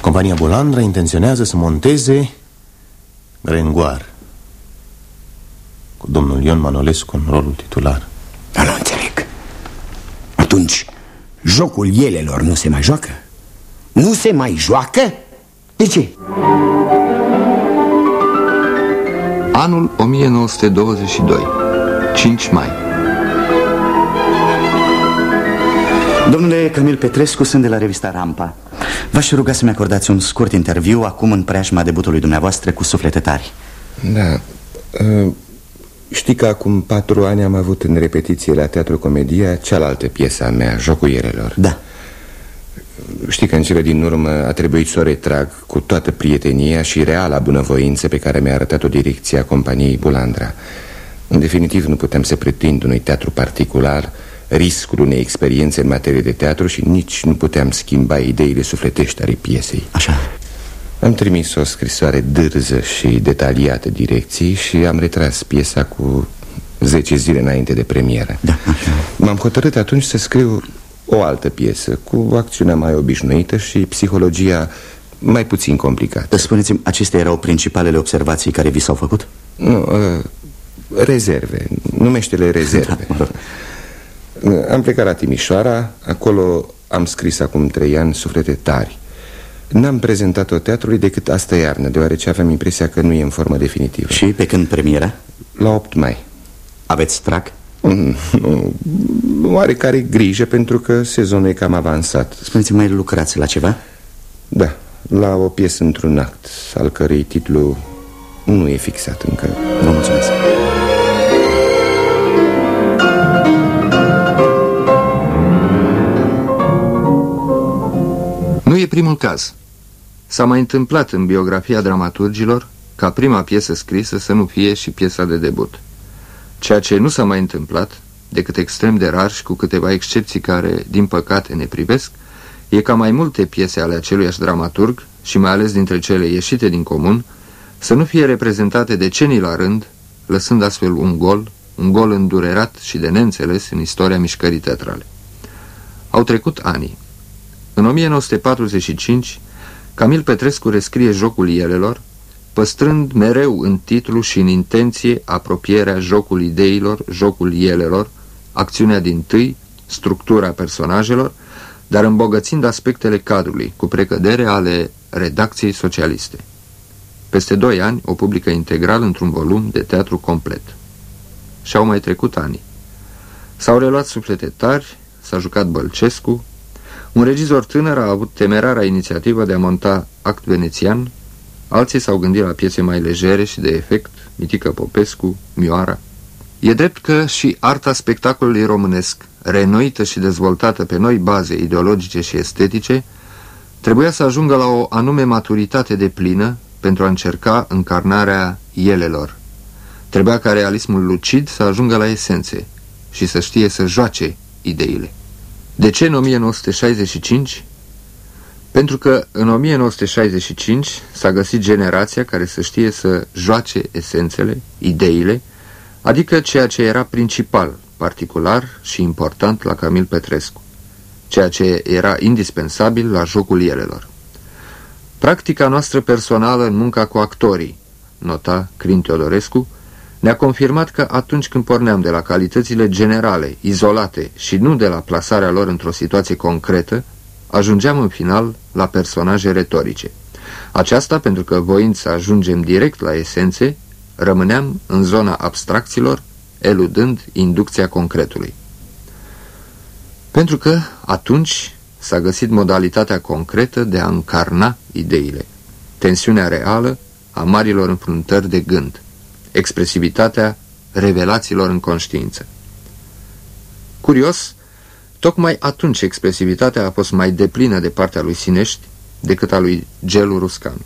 Compania Bulandra intenționează să monteze Grengoar Cu domnul Ion Manolescu în rolul titular Dar nu înțeleg Atunci, jocul ielelor nu se mai joacă? Nu se mai joacă? De ce? Anul 1922 5 mai Domnule Camil Petrescu, sunt de la revista Rampa. V-aș ruga să-mi acordați un scurt interviu Acum în preajma debutului dumneavoastră cu suflete tari. Da. Uh, Știi că acum patru ani am avut în repetiție la Teatru Comedia Cealaltă piesa mea, Jocul Ierelor Da. Știi că în cele din urmă a trebuit să o retrag Cu toată prietenia și reala bunăvoință Pe care mi-a arătat-o direcția companiei Bulandra. În definitiv nu putem să pretind unui teatru particular riscul unei experiențe în materie de teatru și nici nu puteam schimba ideile sufletești ale piesei. Așa. Am trimis o scrisoare dârză și detaliată direcției și am retras piesa cu 10 zile înainte de premieră. Da, așa. M-am hotărât atunci să scriu o altă piesă Cu acțiunea mai obișnuită și psihologia mai puțin complicată Spuneți-mi, acestea erau principalele observații care vi s-au făcut? Nu, uh, rezerve, numește-le rezerve da, Am plecat la Timișoara, acolo am scris acum trei ani Suflete tari N-am prezentat-o teatrului decât asta iarnă Deoarece aveam impresia că nu e în formă definitivă Și pe când premiera? La 8 mai Aveți trac? Mm, nu, oarecare grijă pentru că sezonul e cam avansat Spuneți, mai lucrați la ceva? Da, la o piesă într-un act Al cărei titlu nu e fixat încă Vă mulțumesc e primul caz S-a mai întâmplat în biografia dramaturgilor ca prima piesă scrisă să nu fie și piesa de debut. Ceea ce nu s-a mai întâmplat, decât extrem de rar și cu câteva excepții care, din păcate, ne privesc, e ca mai multe piese ale aceluiași dramaturg, și mai ales dintre cele ieșite din comun, să nu fie reprezentate decenii la rând, lăsând astfel un gol, un gol îndurerat și de neînțeles în istoria mișcării teatrale. Au trecut ani. În 1945, Camil Petrescu rescrie Jocul Ielelor, păstrând mereu în titlu și în intenție apropierea jocul ideilor, jocul Ielelor, acțiunea din tâi, structura personajelor, dar îmbogățind aspectele cadrului, cu precădere ale redacției socialiste. Peste doi ani o publică integral într-un volum de teatru complet. Și-au mai trecut ani. S-au reluat suflete tari, s-a jucat Bălcescu, un regizor tânăr a avut temerarea inițiativă de a monta act venețian, alții s-au gândit la piese mai legere și de efect, Mitică Popescu, Mioara. E drept că și arta spectacolului românesc, renoită și dezvoltată pe noi baze ideologice și estetice, trebuia să ajungă la o anume maturitate de plină pentru a încerca încarnarea elelor. Trebuia ca realismul lucid să ajungă la esențe și să știe să joace ideile. De ce în 1965? Pentru că în 1965 s-a găsit generația care să știe să joace esențele, ideile, adică ceea ce era principal, particular și important la Camil Petrescu, ceea ce era indispensabil la jocul elelor. Practica noastră personală în munca cu actorii, nota Crin Teodorescu, ne-a confirmat că atunci când porneam de la calitățile generale, izolate și nu de la plasarea lor într-o situație concretă, ajungeam în final la personaje retorice. Aceasta pentru că voind să ajungem direct la esențe, rămâneam în zona abstracțiilor, eludând inducția concretului. Pentru că atunci s-a găsit modalitatea concretă de a încarna ideile, tensiunea reală a marilor înfruntări de gând, expresivitatea revelațiilor în conștiință. Curios, tocmai atunci expresivitatea a fost mai deplină de partea lui Sinești decât a lui Gelu Ruscan.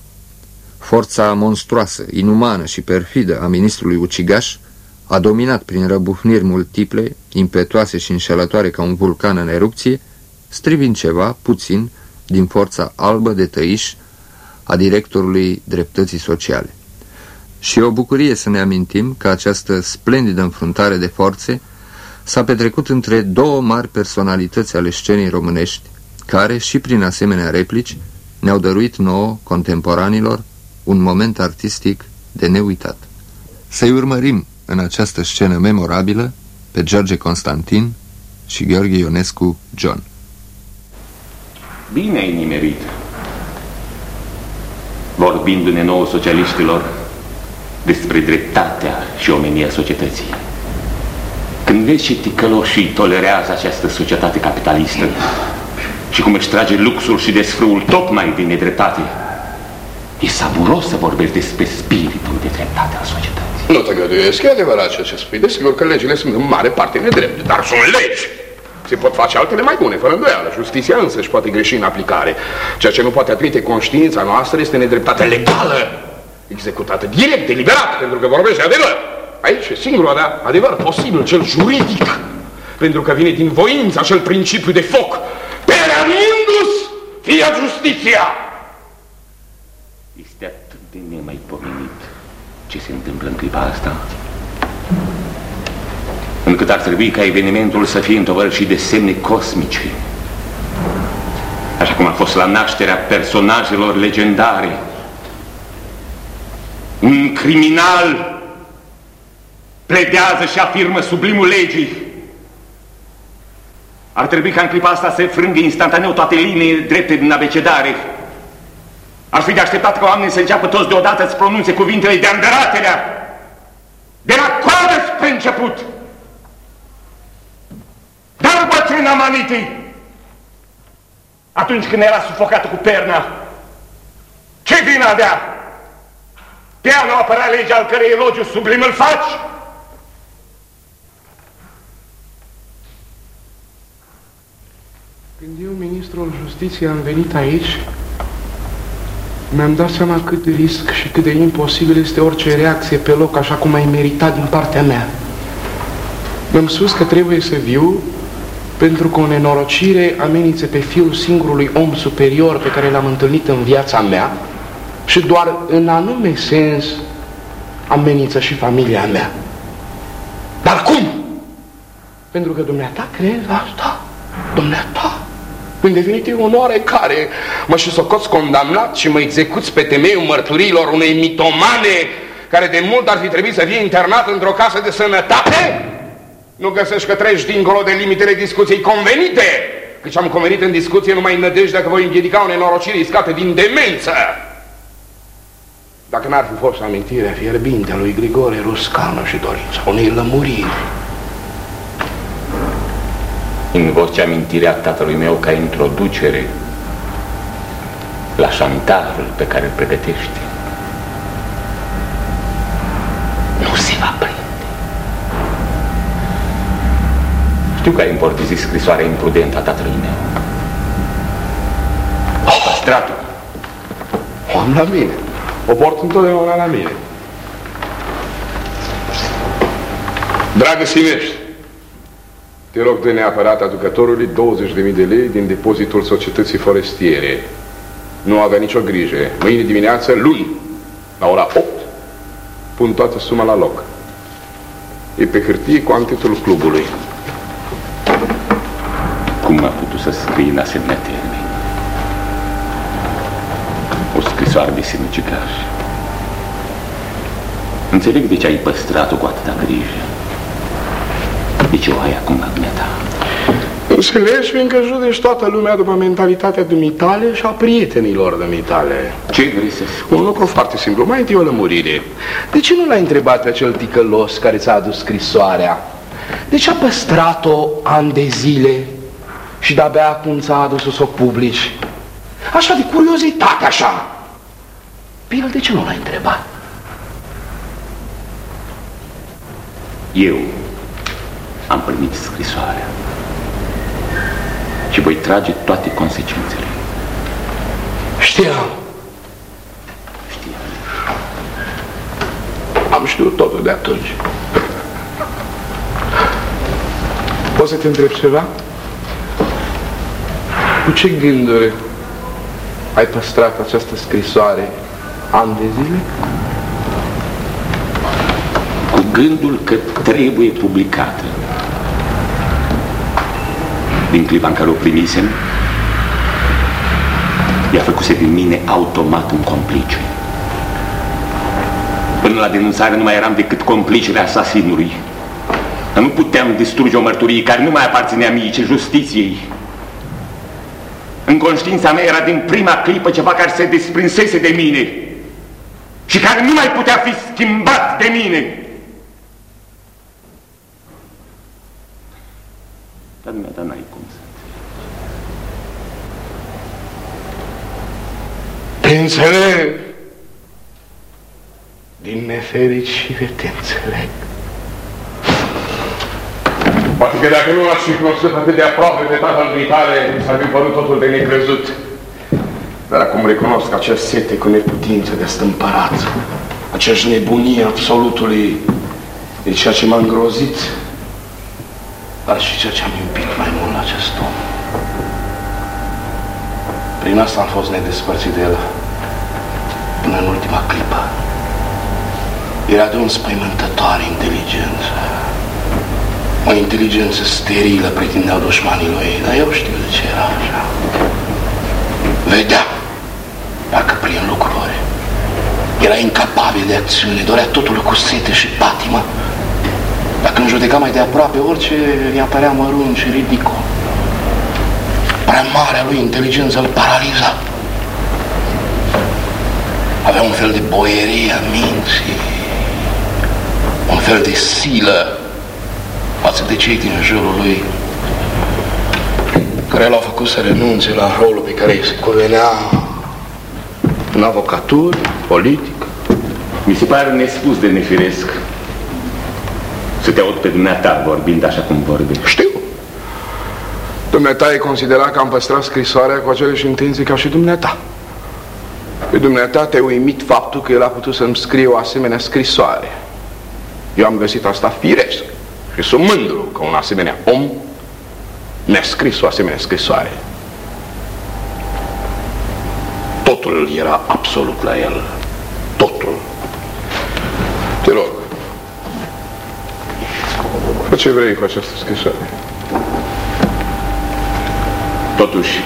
Forța monstruoasă, inumană și perfidă a ministrului Ucigaș a dominat prin răbufniri multiple, impetuoase și înșelătoare ca un vulcan în erupție, strivind ceva, puțin, din forța albă de tăiș a directorului dreptății sociale. Și e o bucurie să ne amintim că această splendidă înfruntare de forțe s-a petrecut între două mari personalități ale scenei românești, care, și prin asemenea replici, ne-au dăruit nouă, contemporanilor, un moment artistic de neuitat. Să-i urmărim în această scenă memorabilă pe George Constantin și Gheorghe Ionescu John. Bine ai nimerit. Vorbindu-ne nouă socialiștilor despre dreptatea și omenia societății. Când vezi ce ticăloșii tolerează această societate capitalistă și cum își trage luxul și desfrâul tocmai din nedreptate, e savuros să vorbești despre spiritul de dreptate al societății. Nu te găduiesc, e adevărat ceea ce spui. Desigur că legile sunt în mare parte nedrepte, dar sunt legi. Se pot face altele mai bune, fără îndoială. Justiția însă își poate greși în aplicare. Ceea ce nu poate admite conștiința noastră este nedreptatea legală, executată direct, deliberat, pentru că vorbește adevăr. Aici e singurul adevăr posibil, cel juridic, pentru că vine din voință acel principiu de foc. Pereamindu-s, fie justiția! Este atât de nemaipomenit ce se întâmplă în clipa asta, încât ar trebui ca evenimentul să fie întovărășit de semne cosmice Așa cum a fost la nașterea personajelor legendare. Un criminal pledează și afirmă sublimul legii. Ar trebui ca în clipa asta să frângă instantaneu toate liniile drepte din abecedare. Ar fi de așteptat ca oamenii să înceapă toți deodată să pronunțe cuvintele de îndăratelea, de la coadă spre început. Dar bătrâna Maniti, atunci când era sufocată cu perna, ce vină avea? Pe ea nu apărea legea al cărei elogiu sublim îl faci? Când eu, ministrul justiției, am venit aici, mi-am dat seama cât de risc și cât de imposibil este orice reacție pe loc, așa cum ai meritat din partea mea. Mi-am spus că trebuie să viu pentru că o nenorocire amenințe pe fiul singurului om superior pe care l-am întâlnit în viața mea și doar în anume sens amenință și familia mea. Dar cum? Pentru că dumneata crezi asta? Dumneata? În definitiv, onoare care mă și socoți condamnat și mă execuți pe temeiul mărturilor unei mitomane care de mult ar fi trebuit să fie internat într-o casă de sănătate? Nu găsești că treci dincolo de limitele discuției convenite? Căci am convenit în discuție numai în nădejdea că voi împiedica o nenorocire iscată din demență. Dacă n-ar fi fost amintirea fierbinte lui Grigore Ruscanu și dorința unei lămuriri, Invoci amintirea tatălui meu ca introducere la șantajul pe care îl pregătește. Nu se va prinde. Știu că ai importizit scrisoarea imprudentă a tatălui meu. Oh, păstratul. o am la mine. O port întotdeauna la mine. Dragă Simești, te rog de neapărat aducătorului 20.000 de lei din depozitul societății forestiere. Nu avea nicio grijă. Mâine dimineață, luni, la ora 8, pun toată suma la loc. E pe hârtie cu antitul clubului. Cum a putut să scrie în asemenea termeni? O scrisoare de sinucigaș. Înțeleg de ce ai păstrat-o cu atâta grijă. De ce o ai acum la dumneata? Înțelegi, fiindcă judeci toată lumea după mentalitatea dumitale și a prietenilor dumitale. Ce vrei să spui? Un lucru foarte simplu. Mai întâi o lămurire. De ce nu l-ai întrebat pe acel ticălos care ți-a adus scrisoarea? De ce a păstrat-o ani de zile și de-abia acum ți-a adus să o publici? Așa de curiozitate, așa. Pe el de ce nu l-ai întrebat? Eu am primit scrisoarea și voi trage toate consecințele. Știam. Știam. Am știut totul de atunci. Poți să te întreb ceva? Cu ce gânduri ai păstrat această scrisoare ani de zile? Cu gândul că trebuie publicată. Din clipa în care o primisem, ea făcuse din mine automat un complice. Până la denunțare nu mai eram decât complicele asasinului. Dar nu puteam distruge o mărturie care nu mai aparținea mie, ci justiției. În conștiința mea era din prima clipă ceva care se desprinsese de mine și care nu mai putea fi schimbat de mine. Dar dumneata n-ai cum să Te înțeleg. Din nefericire te înțeleg. Poate că dacă nu l-aș fi cunoscut atât de aproape de tatăl dumitale, s-ar fi părut totul de necrezut. Dar acum recunosc acea sete cu neputință de stâmpărat, aceeași nebunie absolutului, e ceea ce m-a îngrozit, dar și ceea ce am iubit mai mult la acest om. Prin asta am fost nedespărțit de el până în ultima clipă. Era de o înspăimântătoare inteligență. O inteligență sterilă pretindeau dușmanii lui, dar eu știu de ce era așa. Vedea dacă prin lucruri. Era incapabil de acțiune, dorea totul cu sete și patimă. Dacă îmi judeca mai de aproape, orice îi apărea mărunt și ridicol. Prea marea lui inteligență îl paraliza. Avea un fel de boierie a minții, un fel de silă față de cei din jurul lui, care l-au făcut să renunțe la rolul pe care îi se cuvenea în avocatură, politică. Mi se pare nespus de nefiresc să te aud pe dumneata vorbind așa cum vorbești. Știu. Dumneata e considera că am păstrat scrisoarea cu aceleași intenții ca și dumneata. Pe dumneata te-a uimit faptul că el a putut să-mi scrie o asemenea scrisoare. Eu am găsit asta firesc și sunt mândru că un asemenea om mi-a scris o asemenea scrisoare. Totul era absolut la el. Totul. Te rog, fă ce vrei cu această scrisoare. Totuși,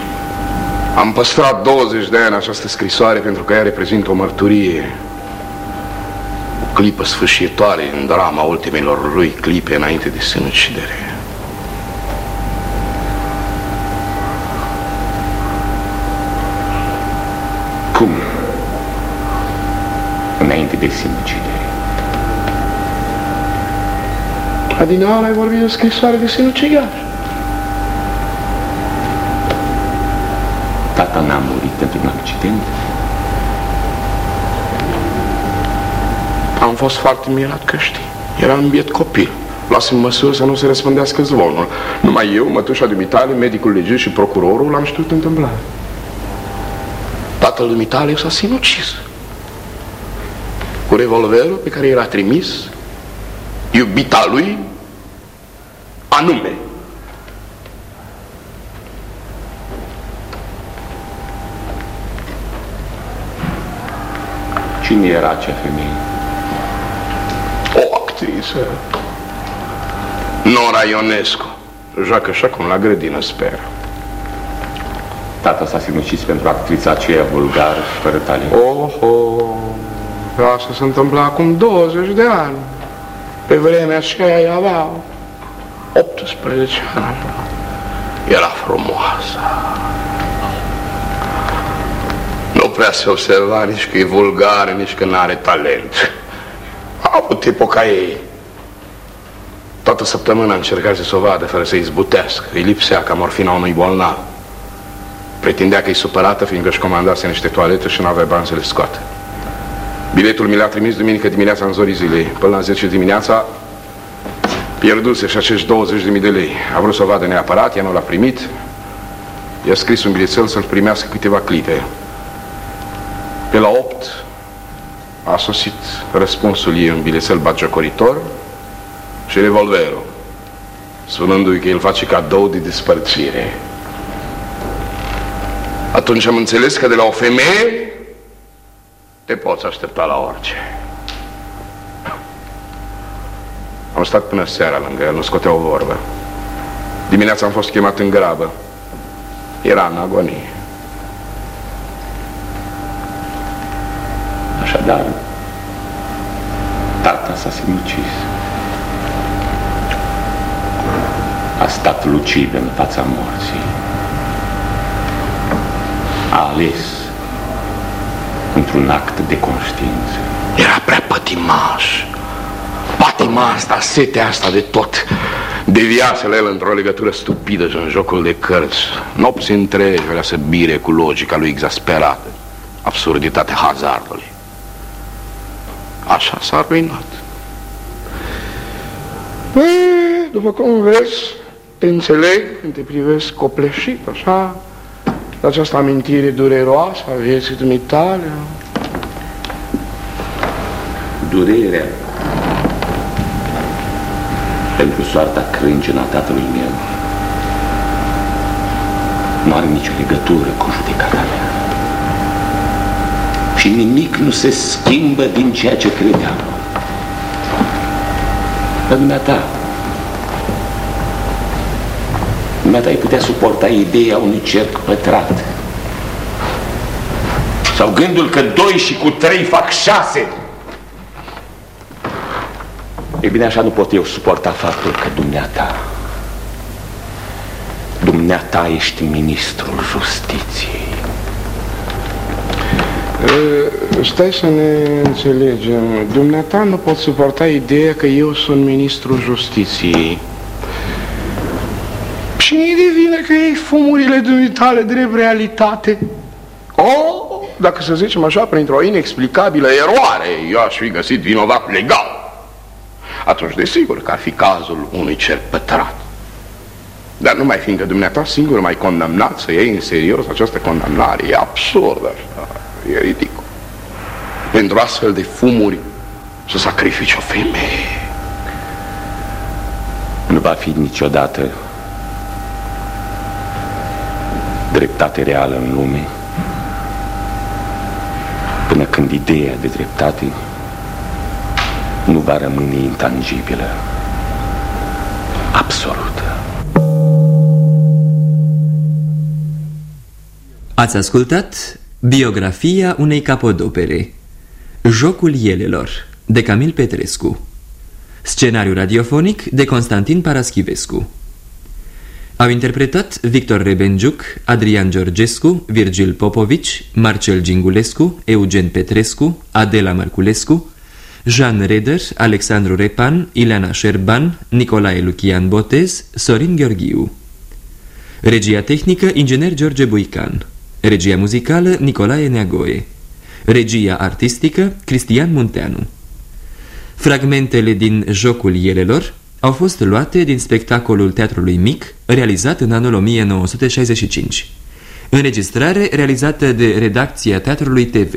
am păstrat 20 de ani această scrisoare pentru că ea reprezintă o mărturie, o clipă sfârșitoare în drama ultimelor lui clipe înainte de sinucidere. Cum? Înainte de sinucidere. Adineaur ai vorbit de scrisoare de sinucigaș. Tata n-a murit pentru un accident. Am fost foarte mirat că știi. Eram biet copil. Luasem măsuri să nu se răspândească zvonul. Numai eu, mătușa dumitale, medicul legist și procurorul l-am știut întâmplare. Tatăl dumitale s-a sinucis. Cu revolverul pe care era trimis, iubita lui, anume. Cine era acea femeie? O actriță. Nora Ionescu. Joacă și acum la grădină, sper. Tata s-a sinucis pentru actrița aceea vulgară și fără talent. Oho, asta se întâmplă acum 20 de ani. Pe vremea aceea ea avea 18 ani. Era frumoasă. Nu prea se observa nici că e vulgară, nici că n-are talent. A avut epoca ei. Toată săptămâna încerca să o vadă fără să izbutească. Îi lipsea ca morfina unui bolnav. Pretindea că e supărată fiindcă își comandase niște toalete și nu avea bani să le scoată. Biletul mi l-a trimis duminică dimineața în zorii zilei. Până la 10 dimineața pierduse și acești 20.000 de lei. A vrut să o vadă neapărat, ea nu l-a primit. I-a scris un bilețel să-l primească câteva clipe. Pe la 8 a sosit răspunsul ei în bilețel bagiocoritor și revolverul, spunându-i că el face cadou de despărțire. Atunci am înțeles că de la o femeie te poți aștepta la orice. Am stat până seara lângă el, nu scotea o vorbă. Dimineața am fost chemat în grabă. Era în agonie. Așadar, tata s-a sinucis. A stat lucid în fața morții. A ales într-un act de conștiință. Era prea pătimaș. Patima asta, setea asta de tot. Deviase el într-o legătură stupidă și în jocul de cărți. Nopți întregi vrea să bire cu logica lui exasperată. Absurditatea hazardului. Așa s-a ruinat. E, după cum vezi, te înțeleg când te privesc copleșit, așa, de această amintire dureroasă a vieții dumitale. Durerea pentru soarta crâncenă a tatălui meu nu are nicio legătură cu judecata mea. Și nimic nu se schimbă din ceea ce credeam. Dar dumneata, dumneata ai putea suporta ideea unui cerc pătrat Sau gândul că doi și cu trei fac șase? E bine, așa nu pot eu suporta faptul că dumneata, dumneata ești ministrul justiției. Stai să ne înțelegem. Dumneata nu pot suporta ideea că eu sunt ministrul justiției. Și nu devine că ei fumurile dumitale drept realitate. Oh, dacă să zicem așa, printr-o inexplicabilă eroare, eu aș fi găsit vinovat legal. Atunci, desigur că ar fi cazul unui cer pătrat. Dar numai fiindcă dumneata singur mai condamnat să iei în serios această condamnare, e absurd așa, e ridicol. Pentru astfel de fumuri să sacrifici o femeie. Nu va fi niciodată dreptate reală în lume până când ideea de dreptate nu va rămâne intangibilă, absolută. Ați ascultat biografia unei capodopere, Jocul Ielelor, de Camil Petrescu, scenariu radiofonic de Constantin Paraschivescu. Au interpretat Victor Rebenjuc, Adrian Georgescu, Virgil Popovici, Marcel Gingulescu, Eugen Petrescu, Adela Mărculescu, Jean Reder, Alexandru Repan, Ileana Șerban, Nicolae Lucian Botez, Sorin Gheorghiu. Regia tehnică, inginer George Buican. Regia muzicală, Nicolae Neagoe. Regia artistică, Cristian Munteanu. Fragmentele din Jocul Ielelor au fost luate din spectacolul Teatrului Mic, realizat în anul 1965. Înregistrare realizată de redacția Teatrului TV.